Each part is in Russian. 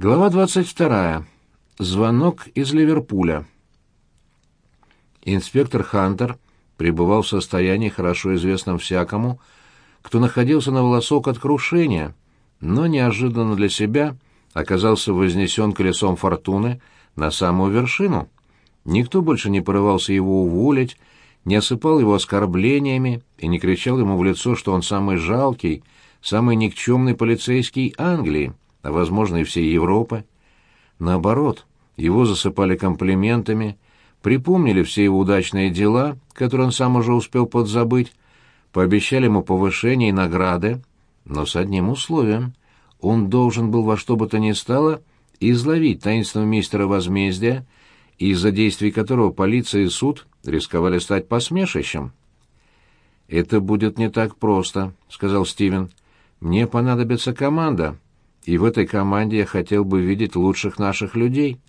Глава 22. Звонок из Ливерпуля. Инспектор Хантер пребывал в состоянии, хорошо известном всякому, кто находился на волосок от крушения, но неожиданно для себя оказался вознесен колесом фортуны на самую вершину. Никто больше не порывался его уволить, не осыпал его оскорблениями и не кричал ему в лицо, что он самый жалкий, самый никчемный полицейский Англии а, возможно, и всей Европы. Наоборот, его засыпали комплиментами, припомнили все его удачные дела, которые он сам уже успел подзабыть, пообещали ему повышение и награды, но с одним условием. Он должен был во что бы то ни стало изловить таинственного мистера возмездия, из-за действий которого полиция и суд рисковали стать посмешищем. «Это будет не так просто», — сказал Стивен. «Мне понадобится команда, и в этой команде я хотел бы видеть лучших наших людей.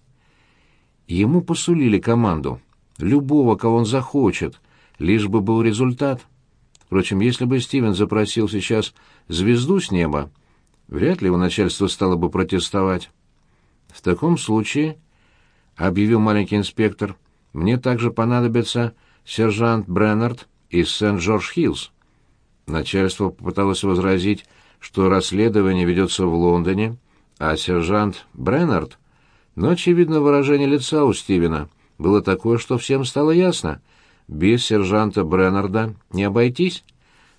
Ему посулили команду, любого, кого он захочет, лишь бы был результат. Впрочем, если бы Стивен запросил сейчас звезду с неба, вряд ли его начальство стало бы протестовать. В таком случае, — объявил маленький инспектор, — мне также понадобится сержант Бреннард из Сент-Джордж-Хиллз. Начальство попыталось возразить, что расследование ведется в Лондоне, а сержант Бреннард... Но, очевидно, выражение лица у Стивена было такое, что всем стало ясно. Без сержанта Бреннарда не обойтись.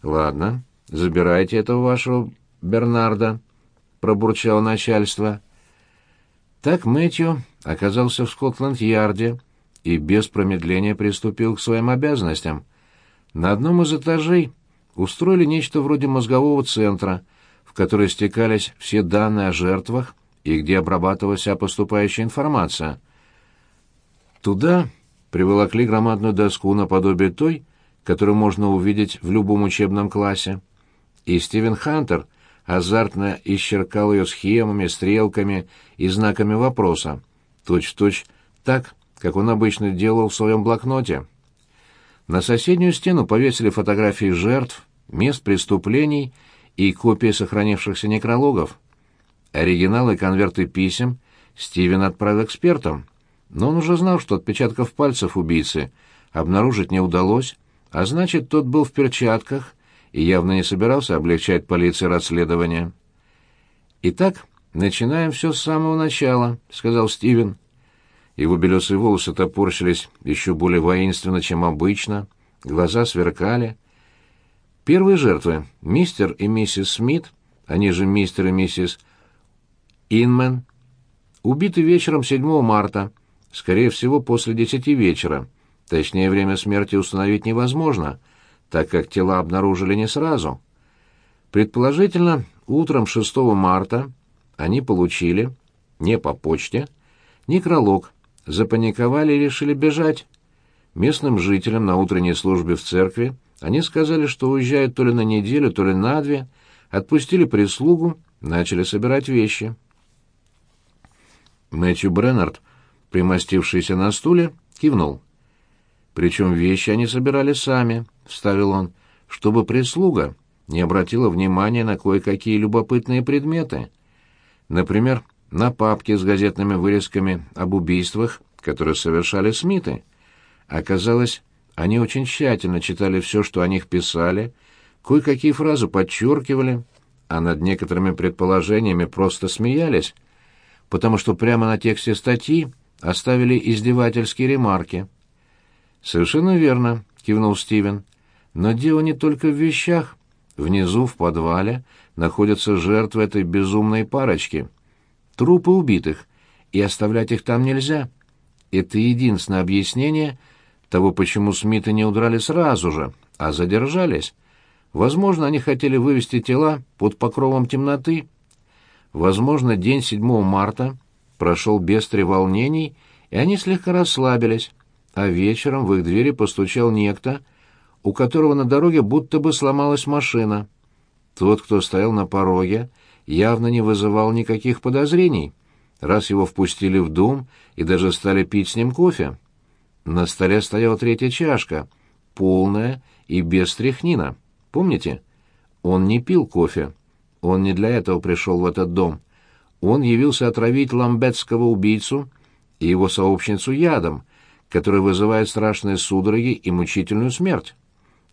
«Ладно, забирайте этого вашего Бернарда», — пробурчало начальство. Так Мэтью оказался в Скотланд-Ярде и без промедления приступил к своим обязанностям. На одном из этажей устроили нечто вроде мозгового центра, в который стекались все данные о жертвах и где обрабатывалась вся поступающая информация. Туда приволокли громадную доску наподобие той, которую можно увидеть в любом учебном классе. И Стивен Хантер азартно исчеркал ее схемами, стрелками и знаками вопроса, точь-в-точь -точь так, как он обычно делал в своем блокноте. На соседнюю стену повесили фотографии жертв, мест преступлений и копии сохранившихся некрологов. Оригиналы конверты писем Стивен отправил экспертам, но он уже знал, что отпечатков пальцев убийцы обнаружить не удалось, а значит, тот был в перчатках и явно не собирался облегчать полиции расследование. «Итак, начинаем все с самого начала», — сказал Стивен. Его белесые волосы топорщились еще более воинственно, чем обычно, глаза сверкали. Первые жертвы — мистер и миссис Смит, они же мистер и миссис Инмен, убиты вечером 7 марта, скорее всего, после 10 вечера. Точнее, время смерти установить невозможно, так как тела обнаружили не сразу. Предположительно, утром 6 марта они получили, не по почте, некролог, запаниковали и решили бежать. Местным жителям на утренней службе в церкви они сказали, что уезжают то ли на неделю, то ли на две, отпустили прислугу, начали собирать вещи. Мэтью Бреннард, примостившийся на стуле, кивнул. Причем вещи они собирали сами, — вставил он, — чтобы прислуга не обратила внимания на кое-какие любопытные предметы. Например, на папке с газетными вырезками об убийствах, которые совершали Смиты. Оказалось, они очень тщательно читали все, что о них писали, кое-какие фразы подчеркивали, а над некоторыми предположениями просто смеялись, потому что прямо на тексте статьи оставили издевательские ремарки. «Совершенно верно», — кивнул Стивен. «Но дело не только в вещах. Внизу, в подвале, находятся жертвы этой безумной парочки. Трупы убитых, и оставлять их там нельзя. Это единственное объяснение того, почему Смиты не удрали сразу же, а задержались. Возможно, они хотели вывести тела под покровом темноты. Возможно, день 7 марта прошел без треволнений, и они слегка расслабились, а вечером в их двери постучал некто, у которого на дороге будто бы сломалась машина. Тот, кто стоял на пороге, явно не вызывал никаких подозрений, раз его впустили в дом и даже стали пить с ним кофе. На столе стояла третья чашка, полная и без стряхнина. Помните? Он не пил кофе. Он не для этого пришел в этот дом. он явился отравить ламбетского убийцу и его сообщницу ядом, который вызывает страшные судороги и мучительную смерть.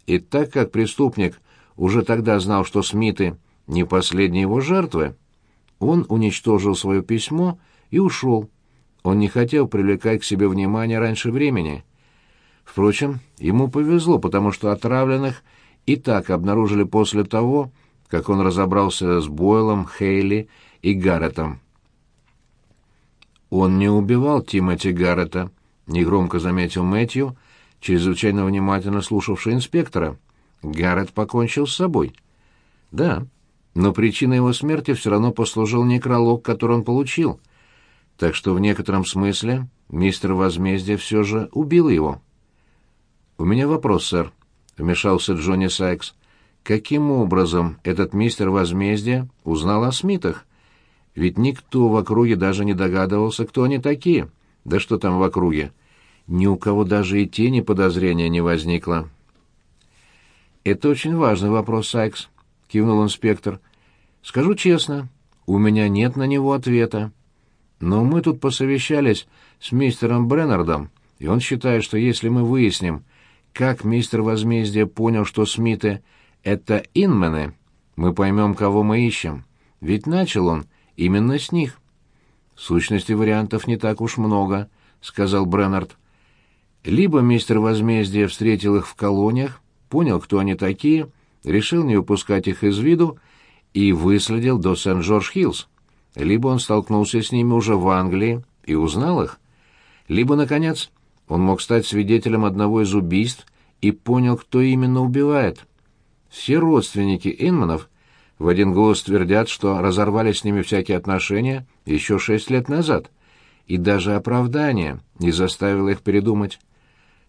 И так как преступник уже тогда знал, что Смиты не последние его жертвы, он уничтожил свое письмо и ушел. Он не хотел привлекать к себе внимание раньше времени. Впрочем, ему повезло, потому что отравленных и так обнаружили после того, как он разобрался с Бойлом, Хейли и Гарретом. «Он не убивал Тимоти Гаррета», — негромко заметил Мэтью, чрезвычайно внимательно слушавший инспектора. «Гаррет покончил с собой». «Да, но причиной его смерти все равно послужил некролог, который он получил. Так что в некотором смысле мистер Возмездие все же убил его». «У меня вопрос, сэр», — вмешался Джонни Сайкс. «Каким образом этот мистер Возмездие узнал о Смитах?» Ведь никто в округе даже не догадывался, кто они такие. Да что там в округе? Ни у кого даже и тени подозрения не возникло. «Это очень важный вопрос, Сайкс», — кивнул инспектор. «Скажу честно, у меня нет на него ответа. Но мы тут посовещались с мистером Бреннардом, и он считает, что если мы выясним, как мистер Возмездие понял, что Смиты — это инмены, мы поймем, кого мы ищем. Ведь начал он Именно с них. Сущности, вариантов не так уж много, сказал Бреннард. Либо мистер Возмездие встретил их в колониях, понял, кто они такие, решил не упускать их из виду и выследил до Сент-Джордж-Хиллз. Либо он столкнулся с ними уже в Англии и узнал их. Либо, наконец, он мог стать свидетелем одного из убийств и понял, кто именно убивает. Все родственники Инманов в один голос твердят, что разорвали с ними всякие отношения еще шесть лет назад, и даже оправдание не заставило их передумать.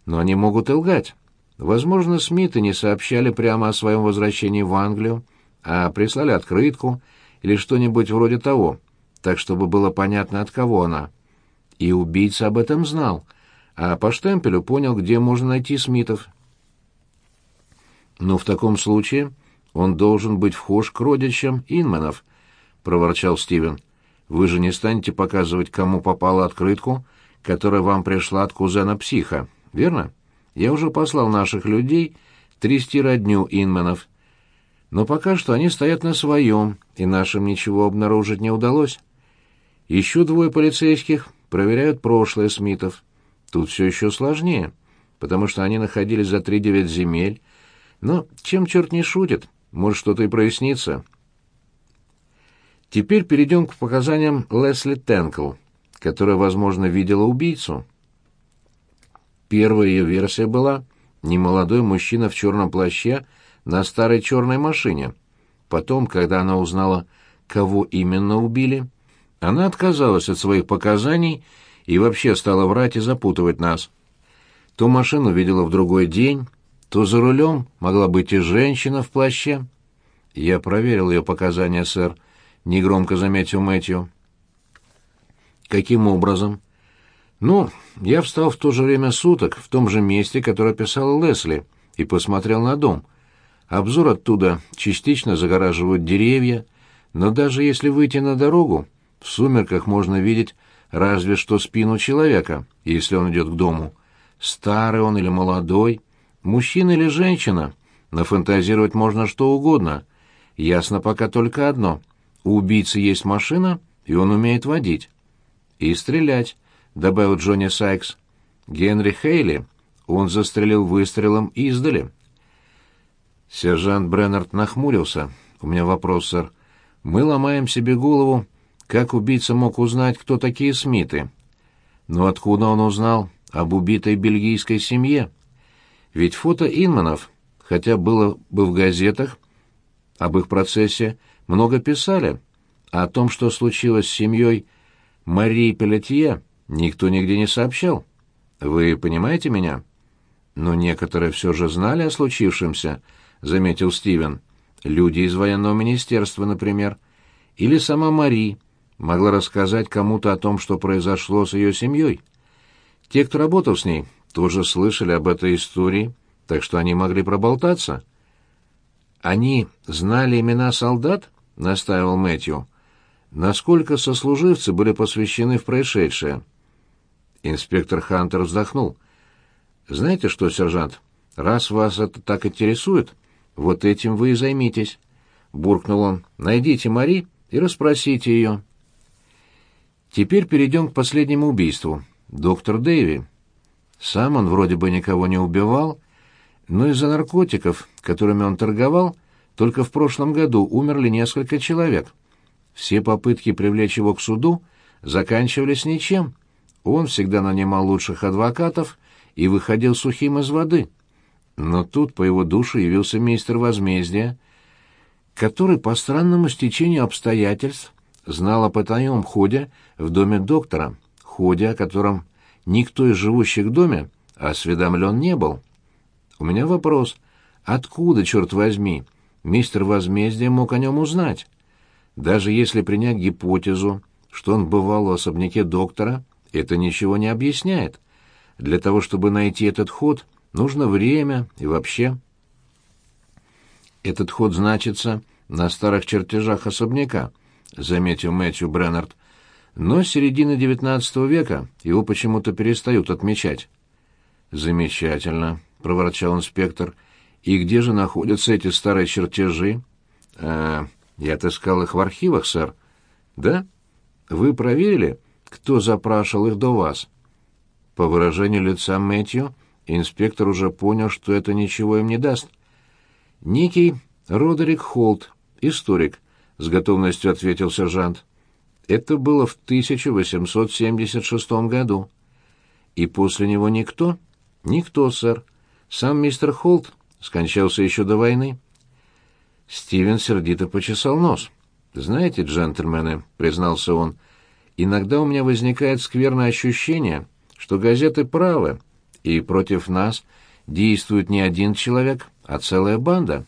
Но они могут и лгать. Возможно, Смиты не сообщали прямо о своем возвращении в Англию, а прислали открытку или что-нибудь вроде того, так чтобы было понятно, от кого она. И убийца об этом знал, а по штемпелю понял, где можно найти Смитов. Но в таком случае он должен быть вхож к родичам Инманов, — проворчал Стивен. Вы же не станете показывать, кому попала открытку, которая вам пришла от кузена-психа, верно? Я уже послал наших людей трясти родню Инманов. Но пока что они стоят на своем, и нашим ничего обнаружить не удалось. Еще двое полицейских проверяют прошлое Смитов. Тут все еще сложнее, потому что они находились за три девять земель. Но чем черт не шутит? Может, что-то и прояснится. Теперь перейдем к показаниям Лесли Тенкл, которая, возможно, видела убийцу. Первая ее версия была немолодой мужчина в черном плаще на старой черной машине. Потом, когда она узнала, кого именно убили, она отказалась от своих показаний и вообще стала врать и запутывать нас. То машину видела в другой день, то за рулем могла быть и женщина в плаще. Я проверил ее показания, сэр, негромко заметил Мэтью. Каким образом? Ну, я встал в то же время суток, в том же месте, которое писала Лесли, и посмотрел на дом. Обзор оттуда частично загораживают деревья, но даже если выйти на дорогу, в сумерках можно видеть разве что спину человека, если он идет к дому. Старый он или молодой — Мужчина или женщина, нафантазировать можно что угодно. Ясно пока только одно. У убийцы есть машина, и он умеет водить. И стрелять, добавил Джонни Сайкс. Генри Хейли он застрелил выстрелом издали. Сержант Бреннард нахмурился. «У меня вопрос, сэр. Мы ломаем себе голову, как убийца мог узнать, кто такие Смиты. Но откуда он узнал об убитой бельгийской семье?» Ведь фото Инманов, хотя было бы в газетах, об их процессе много писали, а о том, что случилось с семьей Марии Пелетье, никто нигде не сообщал. Вы понимаете меня? Но некоторые все же знали о случившемся, заметил Стивен. Люди из военного министерства, например. Или сама Мари могла рассказать кому-то о том, что произошло с ее семьей. Те, кто работал с ней, тоже слышали об этой истории, так что они могли проболтаться. «Они знали имена солдат?» — настаивал Мэтью. насколько сослуживцы были посвящены в происшедшее. Инспектор Хантер вздохнул. «Знаете что, сержант, раз вас это так интересует, вот этим вы и займитесь», — буркнул он. «Найдите Мари и расспросите ее». Теперь перейдем к последнему убийству. Доктор Дэйви. Сам он вроде бы никого не убивал, но из-за наркотиков, которыми он торговал, только в прошлом году умерли несколько человек. Все попытки привлечь его к суду заканчивались ничем. Он всегда нанимал лучших адвокатов и выходил сухим из воды. Но тут по его душу явился мистер возмездия, который по странному стечению обстоятельств знал о потайном ходе в доме доктора, ходе, о котором никто из живущих в доме осведомлен не был. У меня вопрос, откуда, черт возьми, мистер Возмездие мог о нем узнать? Даже если принять гипотезу, что он бывал в особняке доктора, это ничего не объясняет. Для того, чтобы найти этот ход, нужно время и вообще. Этот ход значится на старых чертежах особняка, заметил Мэтью Бреннард. Но с середины XIX века его почему-то перестают отмечать. Замечательно, проворчал инспектор. И где же находятся эти старые чертежи? Э, я отыскал их в архивах, сэр. Да? Вы проверили, кто запрашивал их до вас? По выражению лица Мэтью, инспектор уже понял, что это ничего им не даст. Некий Родерик Холт, историк, — с готовностью ответил сержант. Это было в 1876 году. И после него никто? Никто, сэр. Сам мистер Холт скончался еще до войны. Стивен сердито почесал нос. «Знаете, джентльмены», — признался он, — «иногда у меня возникает скверное ощущение, что газеты правы, и против нас действует не один человек, а целая банда».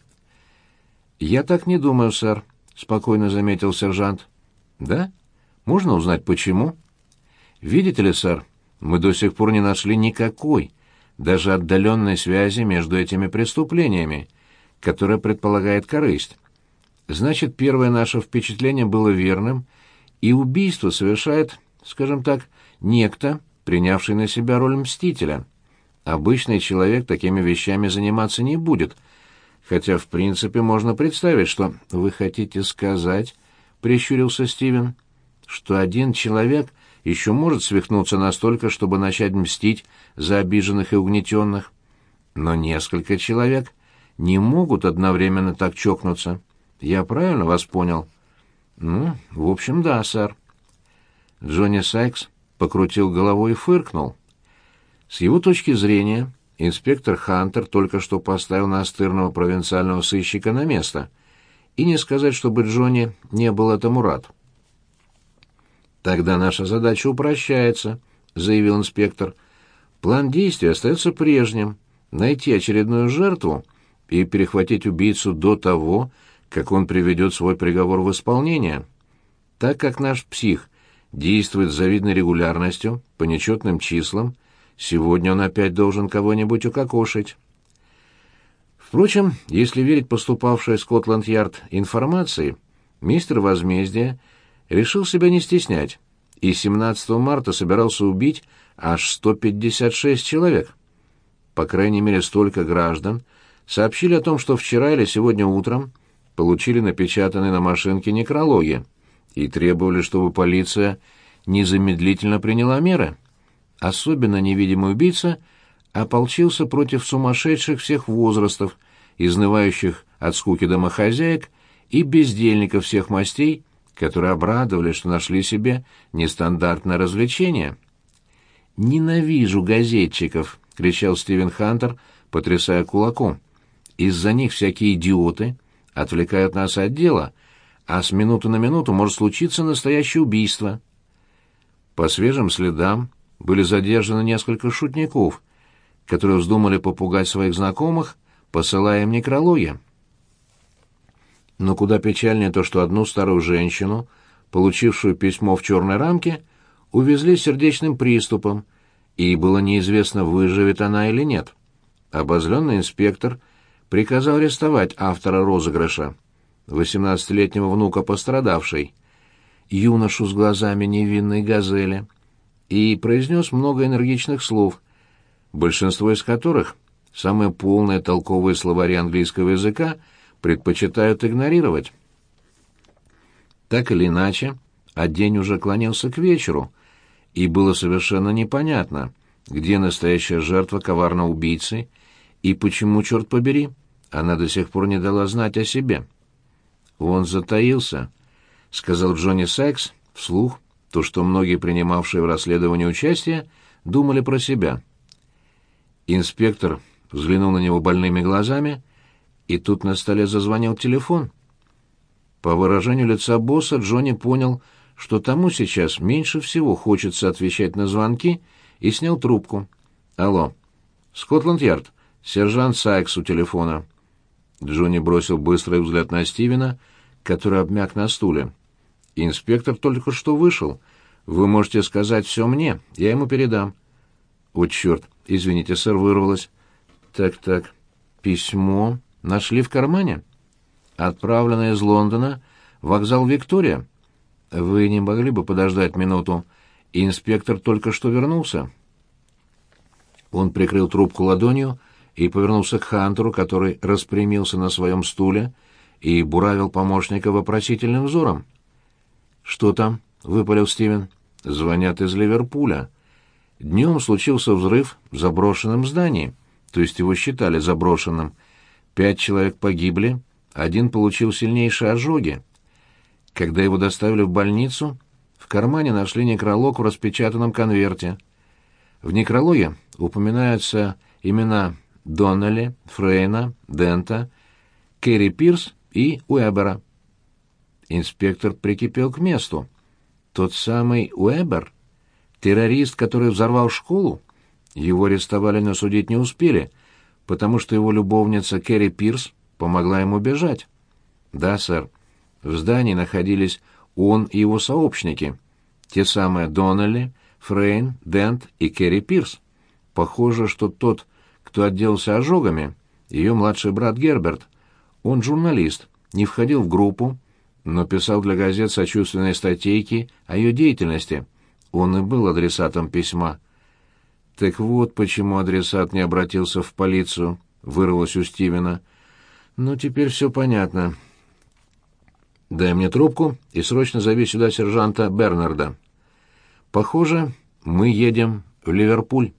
«Я так не думаю, сэр», спокойно заметил сержант. Да? Можно узнать почему? Видите ли, сэр, мы до сих пор не нашли никакой, даже отдаленной связи между этими преступлениями, которая предполагает корысть. Значит, первое наше впечатление было верным, и убийство совершает, скажем так, некто, принявший на себя роль мстителя. Обычный человек такими вещами заниматься не будет — хотя, в принципе, можно представить, что вы хотите сказать, — прищурился Стивен, — что один человек еще может свихнуться настолько, чтобы начать мстить за обиженных и угнетенных. Но несколько человек не могут одновременно так чокнуться. Я правильно вас понял? Ну, в общем, да, сэр. Джонни Сайкс покрутил головой и фыркнул. С его точки зрения, инспектор Хантер только что поставил настырного провинциального сыщика на место, и не сказать, чтобы Джонни не был этому рад. «Тогда наша задача упрощается», — заявил инспектор. «План действий остается прежним — найти очередную жертву и перехватить убийцу до того, как он приведет свой приговор в исполнение. Так как наш псих действует с завидной регулярностью, по нечетным числам, — Сегодня он опять должен кого-нибудь укокошить. Впрочем, если верить поступавшей Скотланд-Ярд информации, мистер Возмездия решил себя не стеснять и 17 марта собирался убить аж 156 человек. По крайней мере, столько граждан сообщили о том, что вчера или сегодня утром получили напечатанные на машинке некрологи и требовали, чтобы полиция незамедлительно приняла меры особенно невидимый убийца, ополчился против сумасшедших всех возрастов, изнывающих от скуки домохозяек и бездельников всех мастей, которые обрадовали, что нашли себе нестандартное развлечение. «Ненавижу газетчиков!» — кричал Стивен Хантер, потрясая кулаком. «Из-за них всякие идиоты отвлекают нас от дела, а с минуты на минуту может случиться настоящее убийство». По свежим следам были задержаны несколько шутников, которые вздумали попугать своих знакомых, посылая им некрологи. Но куда печальнее то, что одну старую женщину, получившую письмо в черной рамке, увезли сердечным приступом, и было неизвестно, выживет она или нет. Обозленный инспектор приказал арестовать автора розыгрыша, 18-летнего внука пострадавшей. юношу с глазами невинной газели и произнес много энергичных слов, большинство из которых самые полные толковые словари английского языка предпочитают игнорировать. Так или иначе, а день уже клонился к вечеру, и было совершенно непонятно, где настоящая жертва коварного убийцы и почему, черт побери, она до сих пор не дала знать о себе. «Он затаился», — сказал Джонни Сайкс вслух, то, что многие принимавшие в расследовании участие, думали про себя. Инспектор взглянул на него больными глазами, и тут на столе зазвонил телефон. По выражению лица босса Джонни понял, что тому сейчас меньше всего хочется отвечать на звонки, и снял трубку. «Алло. Скотланд-Ярд. Сержант Сайкс у телефона». Джонни бросил быстрый взгляд на Стивена, который обмяк на стуле. «Инспектор только что вышел. Вы можете сказать все мне, я ему передам». «О, черт! Извините, сэр, вырвалось». «Так-так. Письмо нашли в кармане?» «Отправлено из Лондона. Вокзал Виктория». «Вы не могли бы подождать минуту? Инспектор только что вернулся». Он прикрыл трубку ладонью и повернулся к Хантеру, который распрямился на своем стуле и буравил помощника вопросительным взором. «Что там?» — выпалил Стивен. «Звонят из Ливерпуля. Днем случился взрыв в заброшенном здании, то есть его считали заброшенным. Пять человек погибли, один получил сильнейшие ожоги. Когда его доставили в больницу, в кармане нашли некролог в распечатанном конверте. В некрологе упоминаются имена Доннелли, Фрейна, Дента, Керри Пирс и Уэбера. Инспектор прикипел к месту. Тот самый Уэбер? Террорист, который взорвал школу? Его арестовали, но судить не успели, потому что его любовница Керри Пирс помогла ему бежать. Да, сэр. В здании находились он и его сообщники, те самые Доннелли, Фрейн, Дент и Керри Пирс. Похоже, что тот, кто отделался ожогами, ее младший брат Герберт. Он журналист, не входил в группу, но писал для газет сочувственные статейки о ее деятельности. Он и был адресатом письма. Так вот почему адресат не обратился в полицию, вырвалось у Стивена. Ну, теперь все понятно. Дай мне трубку и срочно зови сюда сержанта Бернарда. Похоже, мы едем в Ливерпуль.